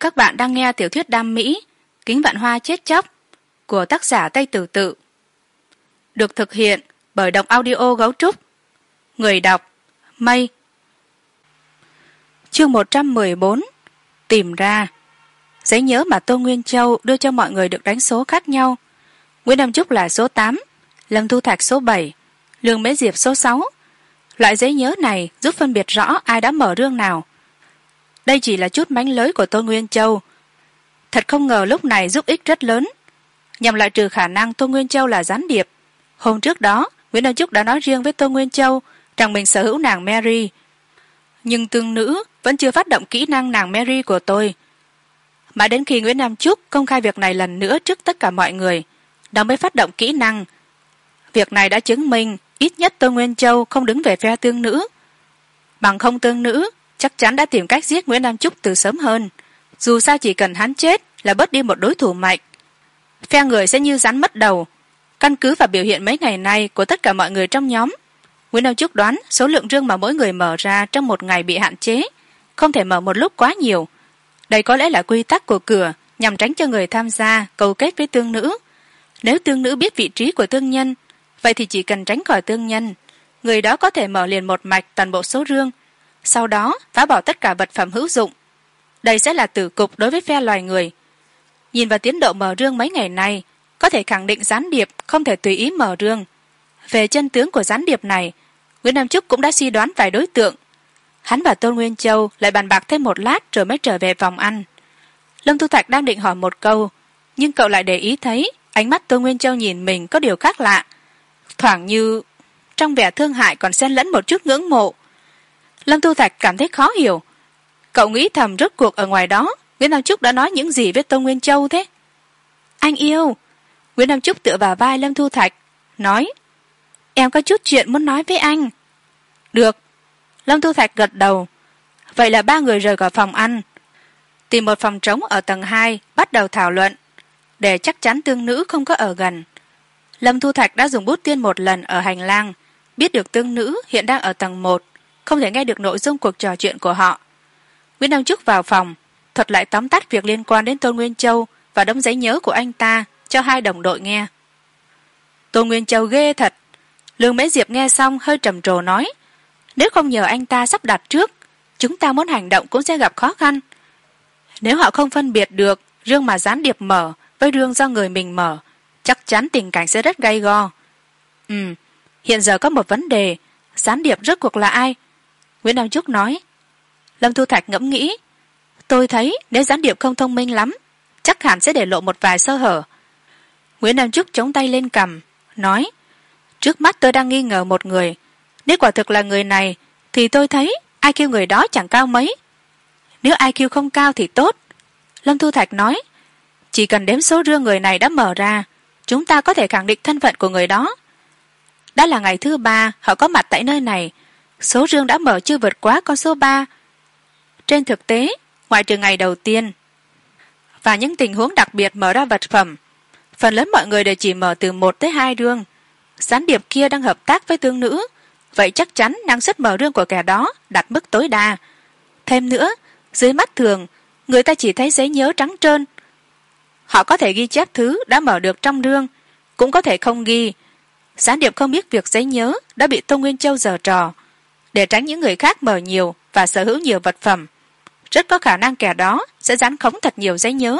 các bạn đang nghe tiểu thuyết đam mỹ, kính vạn hoa chết chóc, của tác giả tây tử tự. Được thực hiện bởi đọc audio gấu trúc. Người đọc, mây. Chương một trăm mười bốn, tìm ra. Giấy nhớ mà tô nguyên châu đưa cho mọi người được đánh số khác nhau. Nguyễn đăng trúc là số tám, lâm thu thạch số bảy, lương mễ diệp số sáu. Loại giấy nhớ này giúp phân biệt rõ ai đã mở rương nào đây chỉ là chút mánh lới của tôn nguyên châu. Thật không ngờ lúc này giúp ích rất lớn. Nhằm loại trừ khả năng tôn nguyên châu là gián điệp. Hôm trước đó, nguyễn đăng trúc đã nói riêng với tôn nguyên châu rằng mình sở hữu nàng mary. Nhưng tương nữ vẫn chưa phát động kỹ năng nàng mary của tôi. Mãi đến khi nguyễn nam trúc công khai việc này lần nữa trước tất cả mọi người đó mới phát động kỹ năng. Việc này đã chứng minh ít nhất tôn nguyên châu không đứng về phe tương nữ. Bằng không tương nữ chắc chắn đã tìm cách giết nguyễn nam trúc từ sớm hơn. Dù sao chỉ cần hắn chết là bớt đi một đối thủ mạnh. Phe người sẽ như rắn mất đầu. Căn cứ vào biểu hiện mấy ngày nay của tất cả mọi người trong nhóm, nguyễn nam trúc đoán số lượng rương mà mỗi người mở ra trong một ngày bị hạn chế, không thể mở một lúc quá nhiều. Đây có lẽ là quy tắc của cửa nhằm tránh cho người tham gia cầu kết với tương nữ. Nếu tương nữ biết vị trí của tương nhân, vậy thì chỉ cần tránh khỏi tương nhân, người đó có thể mở liền một mạch toàn bộ số rương sau đó, phá bỏ tất cả vật phẩm hữu dụng. Đây sẽ là tử cục đối với phe loài người. Nhìn vào tiến độ mở rương mấy ngày nay, có thể khẳng định gián điệp không thể tùy ý mở rương. Về chân tướng của gián điệp này, nguyễn nam trúc cũng đã suy đoán vài đối tượng. Hắn và tôn nguyên châu lại bàn bạc thêm một lát rồi mới trở về phòng ăn. Lâm thu thạch đang định hỏi một câu, nhưng cậu lại để ý thấy ánh mắt tôn nguyên châu nhìn mình có điều khác lạ. Thoảng như trong vẻ thương hại còn xen lẫn một chút ngưỡng mộ lâm thu thạch cảm thấy khó hiểu. Cậu nghĩ thầm rốt cuộc ở ngoài đó, nguyễn nam trúc đã nói những gì với tôn nguyên châu thế? Anh yêu. Nguyễn nam trúc tựa vào vai lâm thu thạch, nói, em có chút chuyện muốn nói với anh. Được. Lâm thu thạch gật đầu. Vậy là ba người rời khỏi phòng ăn, tìm một phòng trống ở tầng hai, bắt đầu thảo luận, để chắc chắn tương nữ không có ở gần. Lâm thu thạch đã dùng bút tiên một lần ở hành lang, biết được tương nữ hiện đang ở tầng một không thể nghe được nội dung cuộc trò chuyện của họ. Nguyễn đăng trúc vào phòng, thuật lại tóm tắt việc liên quan đến tôn nguyên châu và đống giấy nhớ của anh ta cho hai đồng đội nghe. Tôn nguyên châu ghê thật. Lương mễ diệp nghe xong hơi trầm trồ nói, nếu không nhờ anh ta sắp đặt trước, chúng ta muốn hành động cũng sẽ gặp khó khăn. Nếu họ không phân biệt được rương mà gián điệp mở với rương do người mình mở, chắc chắn tình cảnh sẽ rất gay go. Ừ hiện giờ có một vấn đề, gián điệp rốt cuộc là ai? Nguyễn đăng trúc nói. Lâm thu thạch ngẫm nghĩ. Tôi thấy nếu gián điệp không thông minh lắm, chắc hẳn sẽ để lộ một vài sơ hở. Nguyễn đăng trúc chống tay lên cằm nói. Trước mắt tôi đang nghi ngờ một người. Nếu quả thực là người này, thì tôi thấy ai kêu người đó chẳng cao mấy. Nếu ai kêu không cao thì tốt. Lâm thu thạch nói. Chỉ cần đếm số rương người này đã mở ra, chúng ta có thể khẳng định thân phận của người đó. Đã là ngày thứ ba, họ có mặt tại nơi này số rương đã mở chưa vượt quá con số ba. Trên thực tế, ngoại trừ ngày đầu tiên và những tình huống đặc biệt mở ra vật phẩm, phần lớn mọi người đều chỉ mở từ một tới hai rương. Gián điệp kia đang hợp tác với tương nữ, vậy chắc chắn năng suất mở rương của kẻ đó đạt mức tối đa. Thêm nữa, dưới mắt thường, người ta chỉ thấy giấy nhớ trắng trơn. Họ có thể ghi chép thứ đã mở được trong rương, cũng có thể không ghi. Gián điệp không biết việc giấy nhớ đã bị tô nguyên châu giở trò để tránh những người khác mở nhiều và sở hữu nhiều vật phẩm. Rất có khả năng kẻ đó sẽ dán khống thật nhiều giấy nhớ.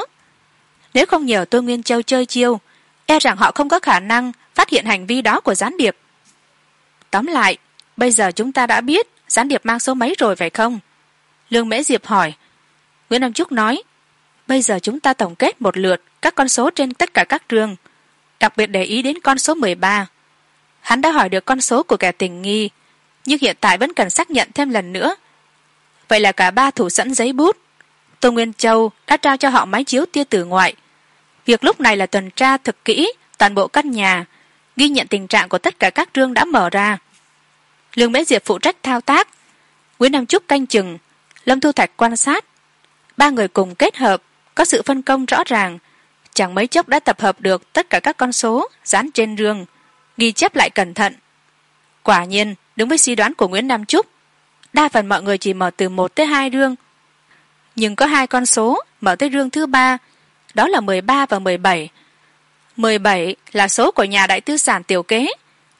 Nếu không nhờ tôi nguyên châu chơi chiêu e rằng họ không có khả năng phát hiện hành vi đó của gián điệp. Tóm lại, bây giờ chúng ta đã biết gián điệp mang số mấy rồi phải không? Lương mễ diệp hỏi. Nguyễn nam trúc nói, bây giờ chúng ta tổng kết một lượt các con số trên tất cả các trường, đặc biệt để ý đến con số mười ba. Hắn đã hỏi được con số của kẻ tình nghi nhưng hiện tại vẫn cần xác nhận thêm lần nữa. Vậy là cả ba thủ sẵn giấy bút. Tô nguyên châu đã trao cho họ máy chiếu tia tử ngoại. Việc lúc này là tuần tra thực kỹ toàn bộ căn nhà, ghi nhận tình trạng của tất cả các rương đã mở ra. Lương mễ diệp phụ trách thao tác, nguyễn nam trúc canh chừng, lâm thu thạch quan sát. Ba người cùng kết hợp, có sự phân công rõ ràng. Chẳng mấy chốc đã tập hợp được tất cả các con số dán trên rương, ghi chép lại cẩn thận. Quả nhiên đúng với suy đoán của nguyễn nam trúc, đa phần mọi người chỉ mở từ một tới hai rương. Nhưng có hai con số mở tới rương thứ ba, đó là mười ba và mười bảy. mười bảy là số của nhà đại tư sản tiểu kế,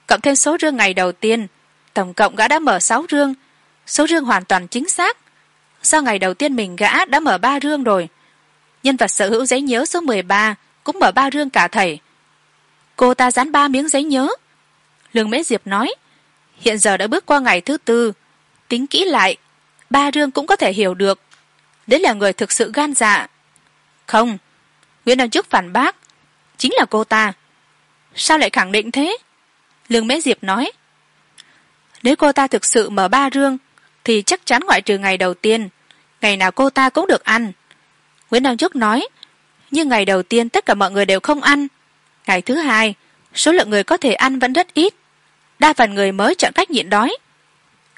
cộng thêm số rương ngày đầu tiên, tổng cộng gã đã mở sáu rương. Số rương hoàn toàn chính xác. Sau ngày đầu tiên mình gã đã mở ba rương rồi. Nhân vật sở hữu giấy nhớ số mười ba cũng mở ba rương cả thầy. Cô ta dán ba miếng giấy nhớ. Lương mễ diệp nói hiện giờ đã bước qua ngày thứ tư. Tính kỹ lại, ba rương cũng có thể hiểu được. Đấy là người thực sự gan dạ. Không nguyễn đăng chức phản bác chính là cô ta. Sao lại khẳng định thế? Lương mễ diệp nói. Nếu cô ta thực sự mở ba rương, thì chắc chắn ngoại trừ ngày đầu tiên, ngày nào cô ta cũng được ăn. Nguyễn đăng chức nói, nhưng ngày đầu tiên tất cả mọi người đều không ăn. Ngày thứ hai, số lượng người có thể ăn vẫn rất ít đa phần người mới chọn cách nhịn đói.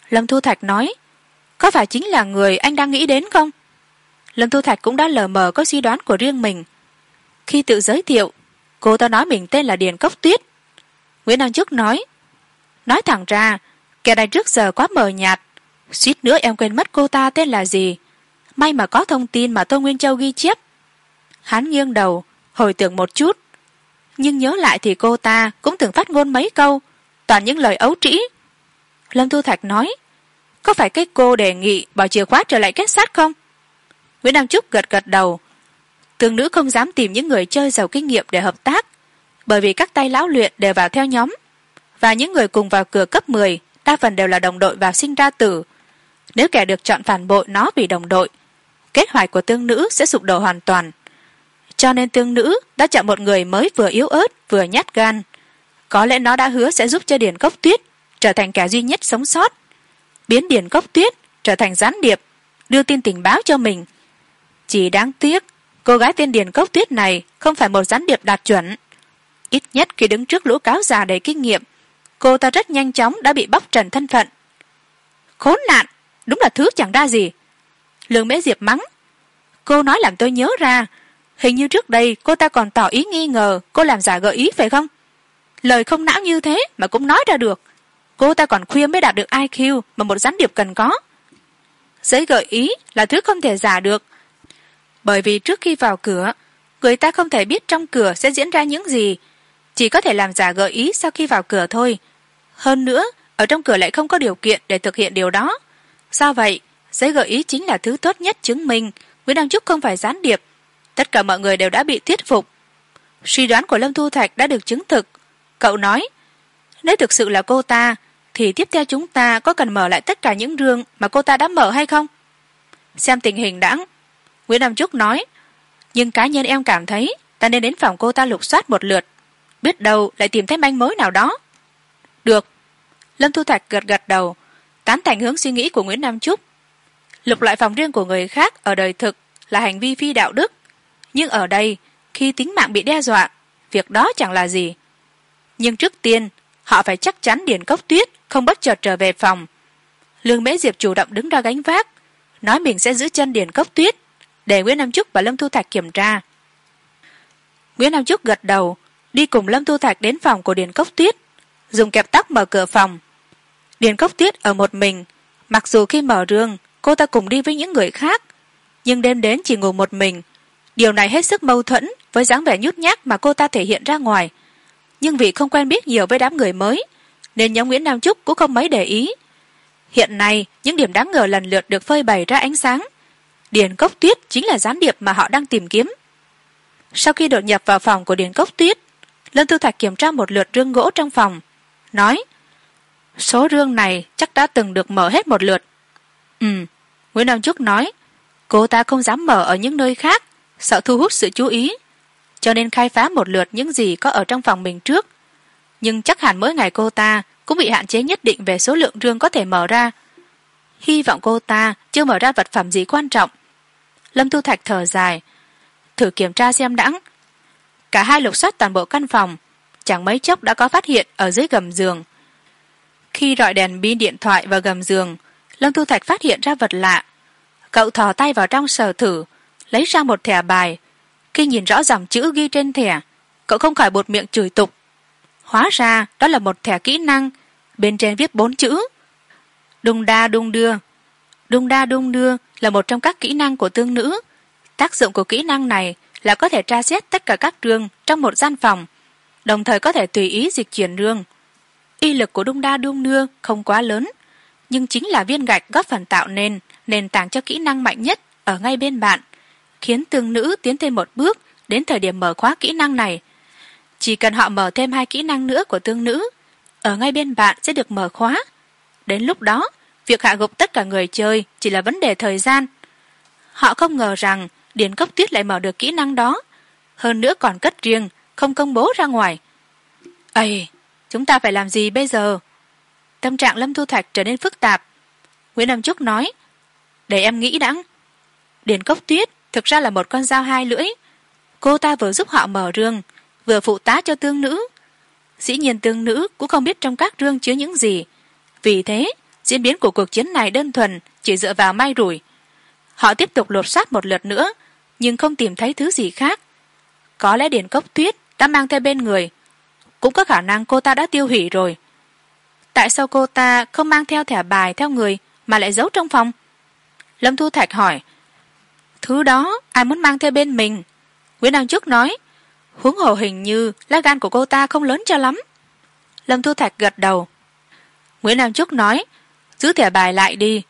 Lâm thu thạch nói, có phải chính là người anh đang nghĩ đến không? Lâm thu thạch cũng đã lờ mờ có suy đoán của riêng mình. Khi tự giới thiệu, cô ta nói mình tên là điền cốc tuyết. Nguyễn đăng Chức nói nói thẳng ra, kẻ này trước giờ quá mờ nhạt. Suýt nữa em quên mất cô ta tên là gì. May mà có thông tin mà tô nguyên châu ghi chép. Hắn nghiêng đầu, hồi tưởng một chút. Nhưng nhớ lại thì cô ta cũng từng phát ngôn mấy câu toàn những lời ấu trĩ. Lâm thu thạch nói, có phải cái cô đề nghị bỏ chìa khóa trở lại kết sát không? Nguyễn đăng trúc gật gật đầu, tương nữ không dám tìm những người chơi giàu kinh nghiệm để hợp tác, bởi vì các tay lão luyện đều vào theo nhóm, và những người cùng vào cửa cấp mười, đa phần đều là đồng đội vào sinh ra tử. Nếu kẻ được chọn phản bội nó vì đồng đội kết hoạch của tương nữ sẽ sụp đổ hoàn toàn. Cho nên tương nữ đã chọn một người mới vừa yếu ớt, vừa nhát gan có lẽ nó đã hứa sẽ giúp cho điển cốc tuyết trở thành kẻ duy nhất sống sót. Biến điển cốc tuyết trở thành gián điệp, đưa tin tình báo cho mình. Chỉ đáng tiếc, cô gái tên điển cốc tuyết này không phải một gián điệp đạt chuẩn. Ít nhất khi đứng trước lũ cáo già đầy kinh nghiệm, cô ta rất nhanh chóng đã bị bóc trần thân phận. Khốn nạn, đúng là thứ chẳng ra gì. Lương mễ diệp mắng, cô nói làm tôi nhớ ra, hình như trước đây cô ta còn tỏ ý nghi ngờ cô làm giả gợi ý phải không? Lời không não như thế mà cũng nói ra được. Cô ta còn khuyên mới đạt được iq mà một gián điệp cần có. Giấy gợi ý là thứ không thể giả được. Bởi vì trước khi vào cửa, người ta không thể biết trong cửa sẽ diễn ra những gì. Chỉ có thể làm giả gợi ý sau khi vào cửa thôi. Hơn nữa, ở trong cửa lại không có điều kiện để thực hiện điều đó. Sao vậy, giấy gợi ý chính là thứ tốt nhất chứng minh nguyễn đăng trúc không phải gián điệp. Tất cả mọi người đều đã bị thuyết phục. Suy đoán của lâm thu thạch đã được chứng thực cậu nói, nếu thực sự là cô ta, thì tiếp theo chúng ta có cần mở lại tất cả những rương mà cô ta đã mở hay không? Xem tình hình đãng nguyễn nam trúc nói, nhưng cá nhân em cảm thấy ta nên đến phòng cô ta lục soát một lượt, biết đâu lại tìm thấy manh mối nào đó. Được. Lâm thu thạch gật gật đầu, tán thành hướng suy nghĩ của nguyễn nam trúc. Lục lại phòng riêng của người khác ở đời thực là hành vi phi đạo đức. Nhưng ở đây, khi tính mạng bị đe dọa, việc đó chẳng là gì nhưng trước tiên, họ phải chắc chắn điền cốc tuyết, không bất chợt trở về phòng. Lương mễ diệp chủ động đứng ra gánh vác, nói mình sẽ giữ chân điền cốc tuyết, để nguyễn nam trúc và lâm thu thạch kiểm tra. Nguyễn nam trúc gật đầu, đi cùng lâm thu thạch đến phòng của điền cốc tuyết, dùng kẹp tóc mở cửa phòng. Điền cốc tuyết ở một mình, mặc dù khi mở rương cô ta cùng đi với những người khác, nhưng đêm đến chỉ ngủ một mình. Điều này hết sức mâu thuẫn với dáng vẻ nhút nhát mà cô ta thể hiện ra ngoài nhưng vì không quen biết nhiều với đám người mới, nên nhóm nguyễn nam trúc cũng không mấy để ý. Hiện nay, những điểm đáng ngờ lần lượt được phơi bày ra ánh sáng. Điền cốc tuyết chính là gián điệp mà họ đang tìm kiếm. Sau khi đột nhập vào phòng của điền cốc tuyết lân Tư thạch kiểm tra một lượt rương gỗ trong phòng, nói, số rương này chắc đã từng được mở hết một lượt. Ừ nguyễn nam trúc nói, cô ta không dám mở ở những nơi khác, sợ thu hút sự chú ý cho nên khai phá một lượt những gì có ở trong phòng mình trước. Nhưng chắc hẳn mỗi ngày cô ta cũng bị hạn chế nhất định về số lượng rương có thể mở ra. Hy vọng cô ta chưa mở ra vật phẩm gì quan trọng. Lâm thu thạch thở dài, thử kiểm tra xem đãng. Cả hai lục soát toàn bộ căn phòng, chẳng mấy chốc đã có phát hiện ở dưới gầm giường. Khi rọi đèn pin điện thoại vào gầm giường, lâm thu thạch phát hiện ra vật lạ. Cậu thò tay vào trong sờ thử, lấy ra một thẻ bài khi nhìn rõ dòng chữ ghi trên thẻ, cậu không khỏi bột miệng chửi tục. Hóa ra, đó là một thẻ kỹ năng. Bên trên viết bốn chữ. Đung đa đung đưa. Đung đa đung đưa là một trong các kỹ năng của tương nữ. Tác dụng của kỹ năng này là có thể tra xét tất cả các rương trong một gian phòng, đồng thời có thể tùy ý dịch chuyển rương y lực của đung đa đung đưa không quá lớn, nhưng chính là viên gạch góp phần tạo nên nền tảng cho kỹ năng mạnh nhất ở ngay bên bạn khiến tương nữ tiến thêm một bước đến thời điểm mở khóa kỹ năng này. Chỉ cần họ mở thêm hai kỹ năng nữa của tương nữ, ở ngay bên bạn sẽ được mở khóa. Đến lúc đó, việc hạ gục tất cả người chơi chỉ là vấn đề thời gian. Họ không ngờ rằng điền cốc tuyết lại mở được kỹ năng đó. Hơn nữa còn cất riêng, không công bố ra ngoài. Ây, chúng ta phải làm gì bây giờ? Tâm trạng lâm thu thạch trở nên phức tạp. Nguyễn nam trúc nói, để em nghĩ đãng điền cốc tuyết thực ra là một con dao hai lưỡi. Cô ta vừa giúp họ mở rương, vừa phụ tá cho tương nữ. Dĩ nhiên tương nữ cũng không biết trong các rương chứa những gì. Vì thế, diễn biến của cuộc chiến này đơn thuần chỉ dựa vào may rủi. Họ tiếp tục lột xác một lượt nữa, nhưng không tìm thấy thứ gì khác. Có lẽ điển cốc tuyết đã mang theo bên người. Cũng có khả năng cô ta đã tiêu hủy rồi. Tại sao cô ta không mang theo thẻ bài theo người mà lại giấu trong phòng? Lâm thu thạch hỏi thứ đó, ai muốn mang theo bên mình? Nguyễn đăng chức nói, huống hồ hình như lá gan của cô ta không lớn cho lắm. Lâm thu thạch gật đầu. Nguyễn nam chức nói, giữ thẻ bài lại đi.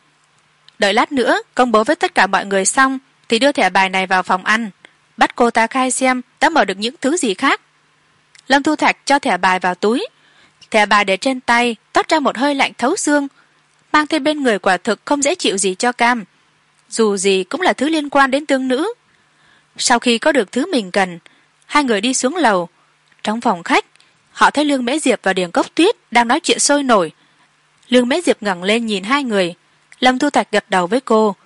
Đợi lát nữa, công bố với tất cả mọi người xong, thì đưa thẻ bài này vào phòng ăn. Bắt cô ta khai xem đã mở được những thứ gì khác. Lâm thu thạch cho thẻ bài vào túi. Thẻ bài để trên tay, toát ra một hơi lạnh thấu xương. Mang theo bên người quả thực không dễ chịu gì cho cam dù gì cũng là thứ liên quan đến tương nữ. Sau khi có được thứ mình cần, hai người đi xuống lầu. Trong phòng khách, họ thấy lương mễ diệp và điền cốc tuyết đang nói chuyện sôi nổi. Lương mễ diệp ngẩng lên nhìn hai người. Lâm thu thạch gật đầu với cô.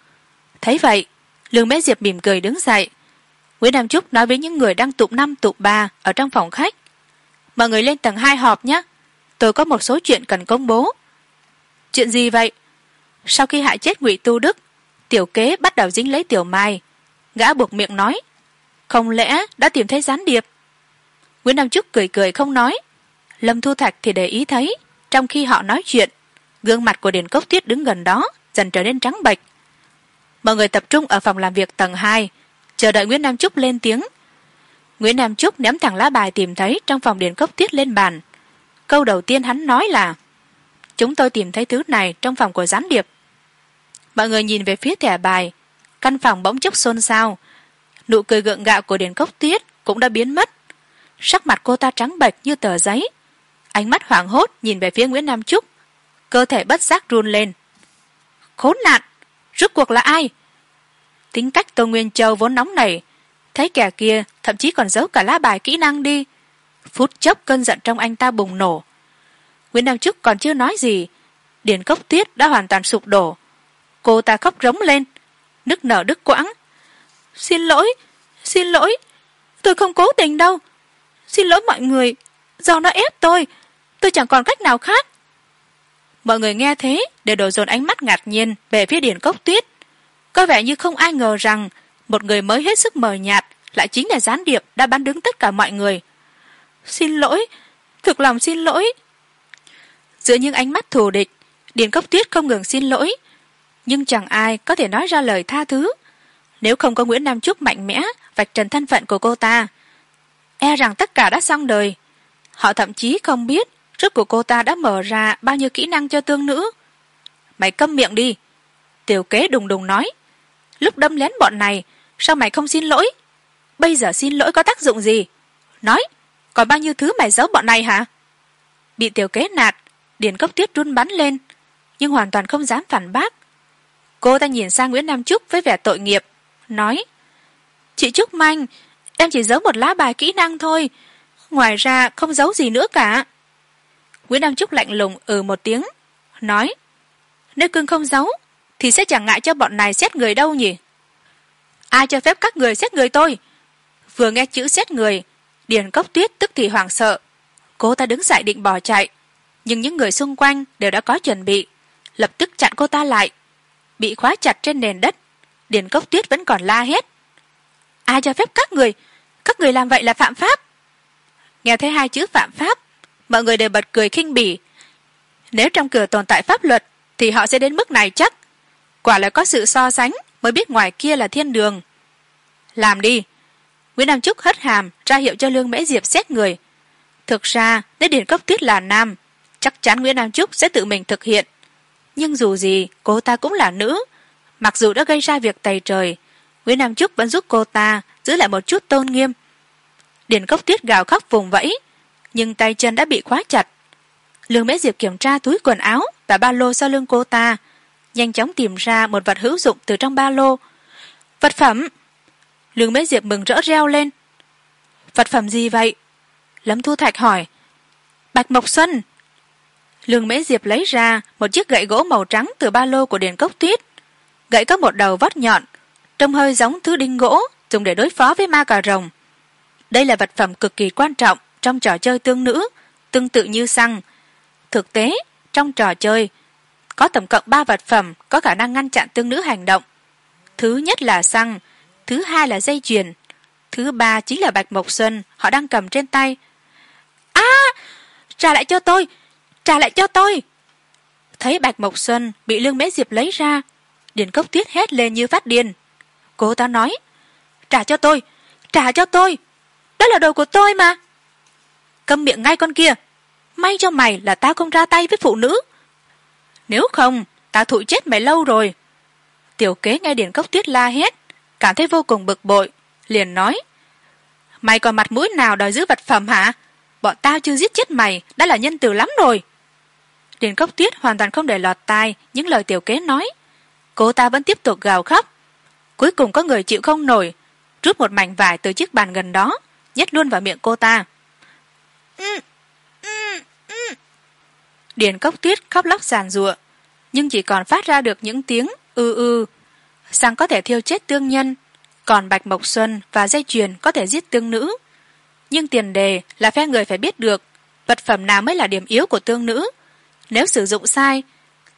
Thấy vậy, lương mễ diệp mỉm cười đứng dậy. Nguyễn nam trúc nói với những người đang tụm năm tụm ba ở trong phòng khách. Mọi người lên tầng hai họp nhé. Tôi có một số chuyện cần công bố. Chuyện gì vậy? Sau khi hại chết ngụy tu đức tiểu kế bắt đầu dính lấy tiểu mai. Gã buộc miệng nói, không lẽ đã tìm thấy gián điệp? Nguyễn nam trúc cười cười không nói. Lâm thu thạch thì để ý thấy, trong khi họ nói chuyện, gương mặt của điền cốc tuyết đứng gần đó, dần trở nên trắng bệch. Mọi người tập trung ở phòng làm việc tầng hai, chờ đợi nguyễn nam trúc lên tiếng. Nguyễn nam trúc ném thẳng lá bài tìm thấy trong phòng điền cốc tuyết lên bàn. Câu đầu tiên hắn nói là, chúng tôi tìm thấy thứ này trong phòng của gián điệp mọi người nhìn về phía thẻ bài. Căn phòng bỗng chốc xôn xao. Nụ cười gượng gạo của điền cốc tuyết cũng đã biến mất. Sắc mặt cô ta trắng bệch như tờ giấy. Ánh mắt hoảng hốt nhìn về phía nguyễn nam trúc. Cơ thể bất giác run lên. Khốn nạn! Rốt cuộc là ai? Tính cách tô nguyên châu vốn nóng nảy. Thấy kẻ kia, thậm chí còn giấu cả lá bài kỹ năng đi. Phút chốc cơn giận trong anh ta bùng nổ. Nguyễn nam trúc còn chưa nói gì điền cốc tuyết đã hoàn toàn sụp đổ cô ta khóc rống lên. Nức nở đứt quãng. Xin lỗi xin lỗi. Tôi không cố tình đâu. Xin lỗi mọi người. Do nó ép tôi. Tôi chẳng còn cách nào khác. Mọi người nghe thế, đều đổ dồn ánh mắt ngạc nhiên về phía điển cốc tuyết. Có vẻ như không ai ngờ rằng, một người mới hết sức mờ nhạt lại chính là gián điệp đã bắn đứng tất cả mọi người. Xin lỗi, thực lòng xin lỗi. Giữa những ánh mắt thù địch, điền cốc tuyết không ngừng xin lỗi nhưng chẳng ai có thể nói ra lời tha thứ. Nếu không có nguyễn nam trúc mạnh mẽ, vạch trần thân phận của cô ta e rằng tất cả đã xong đời. Họ thậm chí không biết rốt của cô ta đã mở ra bao nhiêu kỹ năng cho tương nữ. Mày câm miệng đi, tiểu kế đùng đùng nói. Lúc đâm lén bọn này, sao mày không xin lỗi? Bây giờ xin lỗi có tác dụng gì? Nói, còn bao nhiêu thứ mày giấu bọn này hả? Bị tiểu kế nạt, điền cốc tiết run bắn lên, nhưng hoàn toàn không dám phản bác cô ta nhìn sang nguyễn nam trúc với vẻ tội nghiệp, nói, chị trúc manh, em chỉ giấu một lá bài kỹ năng thôi, ngoài ra không giấu gì nữa cả. Nguyễn nam trúc lạnh lùng ừ một tiếng, nói, nếu cưng không giấu thì sẽ chẳng ngại cho bọn này xét người đâu nhỉ? Ai cho phép các người xét người tôi? Vừa nghe chữ xét người, điền cốc tuyết tức thì hoảng sợ. Cô ta đứng dậy định bỏ chạy, nhưng những người xung quanh đều đã có chuẩn bị, lập tức chặn cô ta lại bị khóa chặt trên nền đất, điền cốc tuyết vẫn còn la hét. Ai cho phép các người các người làm vậy là phạm pháp. Nghe thấy hai chữ phạm pháp, mọi người đều bật cười khinh bỉ. Nếu trong cửa tồn tại pháp luật, thì họ sẽ đến mức này chắc. Quả là có sự so sánh mới biết ngoài kia là thiên đường. Làm đi. Nguyễn nam trúc hất hàm ra hiệu cho lương mễ diệp xét người. Thực ra, nếu điền cốc tuyết là nam, chắc chắn nguyễn nam trúc sẽ tự mình thực hiện nhưng dù gì, cô ta cũng là nữ. Mặc dù đã gây ra việc tày trời, nguyễn nam trúc vẫn giúp cô ta giữ lại một chút tôn nghiêm. Điền cốc tuyết gào khóc vùng vẫy, nhưng tay chân đã bị khóa chặt. Lương mễ diệp kiểm tra túi quần áo và ba lô sau lưng cô ta, nhanh chóng tìm ra một vật hữu dụng từ trong ba lô. Vật phẩm. Lương mễ diệp mừng rỡ reo lên. Vật phẩm gì vậy? Lâm thu thạch hỏi. Bạch mộc xuân lương mễ diệp lấy ra một chiếc gậy gỗ màu trắng từ ba lô của đền cốc tuyết. Gậy có một đầu vót nhọn, trông hơi giống thứ đinh gỗ dùng để đối phó với ma cà rồng. Đây là vật phẩm cực kỳ quan trọng trong trò chơi tương nữ, tương tự như xăng. Thực tế, trong trò chơi, có tổng cộng ba vật phẩm có khả năng ngăn chặn tương nữ hành động. Thứ nhất là xăng, thứ hai là dây chuyền, thứ ba chính là bạch mộc xuân, họ đang cầm trên tay. A trả lại cho tôi trả lại cho tôi. Thấy bạch mộc xuân bị lương mễ diệp lấy ra, điền cốc tuyết hét lên như phát điên. Cô ta nói, trả cho tôi, trả cho tôi. Đó là đồ của tôi mà. Câm miệng ngay con kia, may cho mày là tao không ra tay với phụ nữ. Nếu không, tao thụi chết mày lâu rồi. Tiểu kế nghe điền cốc tuyết la hét, cảm thấy vô cùng bực bội, liền nói, mày còn mặt mũi nào đòi giữ vật phẩm hả? Bọn tao chưa giết chết mày, đã là nhân từ lắm rồi điền cốc tuyết hoàn toàn không để lọt tai những lời tiểu kế nói. Cô ta vẫn tiếp tục gào khóc. Cuối cùng có người chịu không nổi rút một mảnh vải từ chiếc bàn gần đó nhét luôn vào miệng cô ta. Điền cốc tuyết khóc lóc giàn giụa nhưng chỉ còn phát ra được những tiếng ư ư. Sang có thể thiêu chết tương nhân còn bạch mộc xuân và dây chuyền có thể giết tương nữ. Nhưng tiền đề là phe người phải biết được vật phẩm nào mới là điểm yếu của tương nữ nếu sử dụng sai,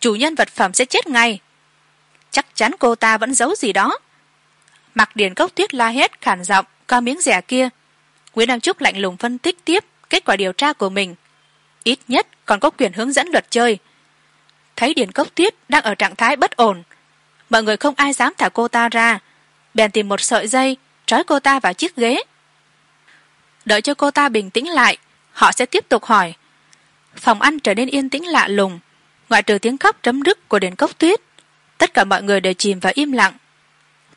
chủ nhân vật phẩm sẽ chết ngay. Chắc chắn cô ta vẫn giấu gì đó. Mặc điền cốc tuyết la hét khản giọng co miếng rẻ kia. Nguyễn đăng trúc lạnh lùng phân tích tiếp kết quả điều tra của mình. Ít nhất còn có quyền hướng dẫn luật chơi. Thấy điền cốc tuyết đang ở trạng thái bất ổn, mọi người không ai dám thả cô ta ra. Bèn tìm một sợi dây, trói cô ta vào chiếc ghế. Đợi cho cô ta bình tĩnh lại, họ sẽ tiếp tục hỏi phòng ăn trở nên yên tĩnh lạ lùng. Ngoại trừ tiếng khóc trấm rứt của đền cốc tuyết, tất cả mọi người đều chìm vào im lặng.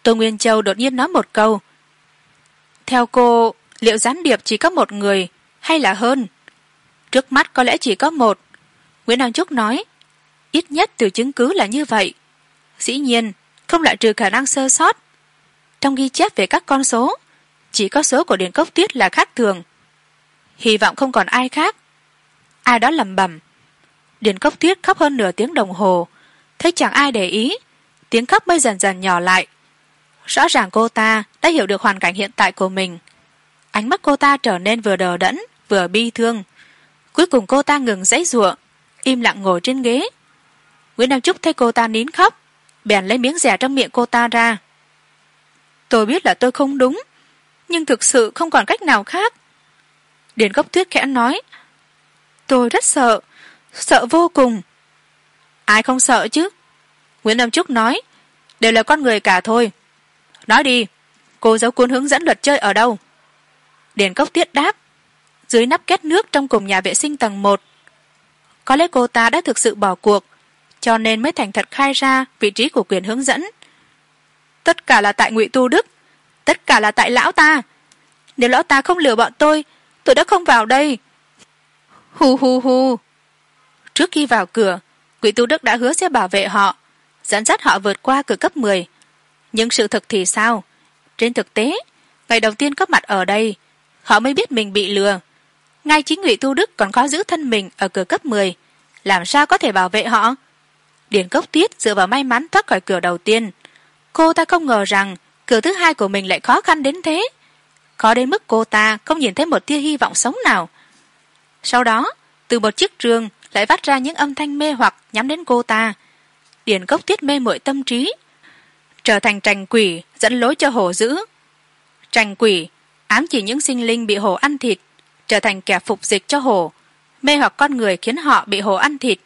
Tô nguyên châu đột nhiên nói một câu, theo cô, liệu gián điệp chỉ có một người hay là hơn? Trước mắt có lẽ chỉ có một. Nguyễn đăng trúc nói, ít nhất từ chứng cứ là như vậy. Dĩ nhiên, không loại trừ khả năng sơ sót. Trong ghi chép về các con số, chỉ có số của điện cốc tuyết là khác thường. Hy vọng không còn ai khác ai đó lầm bầm. Điện cốc tuyết khóc hơn nửa tiếng đồng hồ. Thấy chẳng ai để ý. Tiếng khóc mới dần dần nhỏ lại. Rõ ràng cô ta đã hiểu được hoàn cảnh hiện tại của mình. Ánh mắt cô ta trở nên vừa đờ đẫn, vừa bi thương. Cuối cùng cô ta ngừng dãy giụa, im lặng ngồi trên ghế. Nguyễn nam trúc thấy cô ta nín khóc, bèn lấy miếng rẻ trong miệng cô ta ra. Tôi biết là tôi không đúng, nhưng thực sự không còn cách nào khác. Điền gốc tuyết khẽ nói tôi rất sợ. Sợ vô cùng. Ai không sợ chứ? Nguyễn âm trúc nói. Đều là con người cả thôi. Nói đi, cô giáo cuốn hướng dẫn luật chơi ở đâu? Điền cốc tuyết đáp. Dưới nắp két nước trong cùng nhà vệ sinh tầng một. Có lẽ cô ta đã thực sự bỏ cuộc, cho nên mới thành thật khai ra vị trí của quyền hướng dẫn. Tất cả là tại ngụy tu đức, tất cả là tại lão ta. Nếu lão ta không lừa bọn tôi tôi đã không vào đây hu hu hu. Trước khi vào cửa, quỷ tu đức đã hứa sẽ bảo vệ họ, dẫn dắt họ vượt qua cửa cấp mười. Nhưng sự thực thì sao? Trên thực tế, ngày đầu tiên có mặt ở đây, họ mới biết mình bị lừa. Ngay chính ngụy tu đức còn khó giữ thân mình ở cửa cấp mười, làm sao có thể bảo vệ họ? Điển cốc tiết dựa vào may mắn thoát khỏi cửa đầu tiên. Cô ta không ngờ rằng cửa thứ hai của mình lại khó khăn đến thế. Khó đến mức cô ta không nhìn thấy một tia hy vọng sống nào sau đó, từ một chiếc rương lại vắt ra những âm thanh mê hoặc nhắm đến cô ta. Điền cốc tiết mê mội tâm trí, trở thành trành quỷ, dẫn lối cho hổ dữ. Trành quỷ, ám chỉ những sinh linh bị hổ ăn thịt, trở thành kẻ phục dịch cho hổ. Mê hoặc con người khiến họ bị hổ ăn thịt.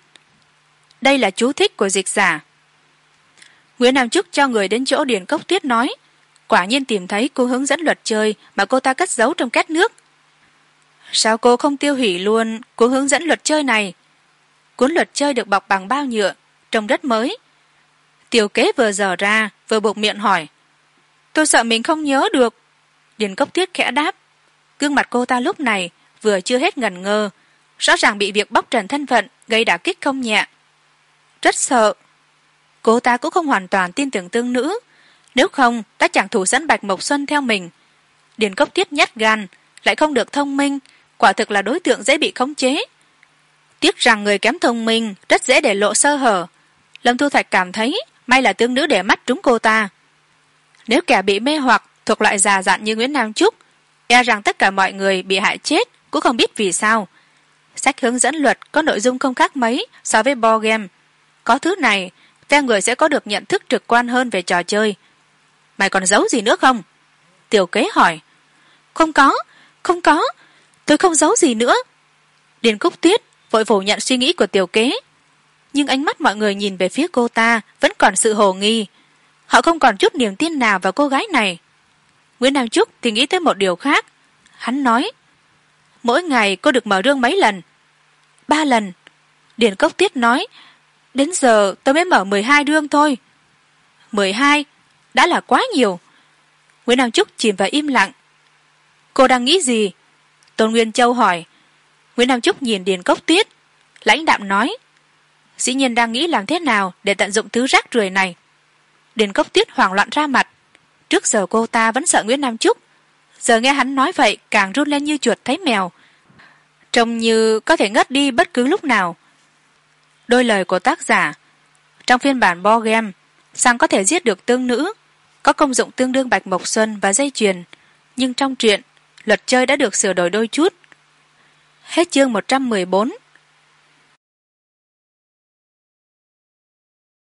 Đây là chú thích của dịch giả. Nguyễn nam trúc cho người đến chỗ điền cốc tuyết nói, quả nhiên tìm thấy cô hướng dẫn luật chơi mà cô ta cất giấu trong két nước sao cô không tiêu hủy luôn cuốn hướng dẫn luật chơi này? Cuốn luật chơi được bọc bằng bao nhựa, trông rất mới. Tiểu kế vừa dở ra, vừa buộc miệng hỏi. Tôi sợ mình không nhớ được. Điền cốc tuyết khẽ đáp. Gương mặt cô ta lúc này vừa chưa hết ngần ngơ. Rõ ràng bị việc bóc trần thân phận gây đả kích không nhẹ. Rất sợ. Cô ta cũng không hoàn toàn tin tưởng tương nữ. Nếu không đã chẳng thủ dẫn bạch mộc xuân theo mình. Điền cốc tiết nhát gan, lại không được thông minh quả thực là đối tượng dễ bị khống chế. Tiếc rằng người kém thông minh, rất dễ để lộ sơ hở. Lâm thu thạch cảm thấy may là tương nữ để mắt trúng cô ta. Nếu kẻ bị mê hoặc thuộc loại già dặn như nguyễn nam trúc e rằng tất cả mọi người bị hại chết cũng không biết vì sao. Sách hướng dẫn luật có nội dung không khác mấy so với bo game. Có thứ này phe người sẽ có được nhận thức trực quan hơn về trò chơi. Mày còn giấu gì nữa không? Tiểu kế hỏi. Không có không có tôi không giấu gì nữa. Điền cúc tuyết vội phủ nhận suy nghĩ của tiểu kế. Nhưng ánh mắt mọi người nhìn về phía cô ta vẫn còn sự hồ nghi. Họ không còn chút niềm tin nào vào cô gái này. Nguyễn nam trúc thì nghĩ tới một điều khác. Hắn nói, mỗi ngày cô được mở rương mấy lần? Ba lần. Điền cốc tiết nói, đến giờ tôi mới mở mười hai rương thôi. Mười hai? Đã là quá nhiều. Nguyễn nam trúc chìm vào im lặng. Cô đang nghĩ gì? Tôn nguyên châu hỏi. Nguyễn nam trúc nhìn điền cốc tuyết. Lãnh đạm nói. Dĩ nhiên đang nghĩ làm thế nào để tận dụng thứ rác rưởi này. Điền cốc tuyết hoảng loạn ra mặt. Trước giờ cô ta vẫn sợ nguyễn nam trúc. Giờ nghe hắn nói vậy, càng run lên như chuột thấy mèo. Trông như có thể ngất đi bất cứ lúc nào. Đôi lời của tác giả. Trong phiên bản bo game sang có thể giết được tương nữ. Có công dụng tương đương bạch mộc xuân và dây chuyền. Nhưng trong truyện luật chơi đã được sửa đổi đôi chút. Hết chương một trăm mười bốn.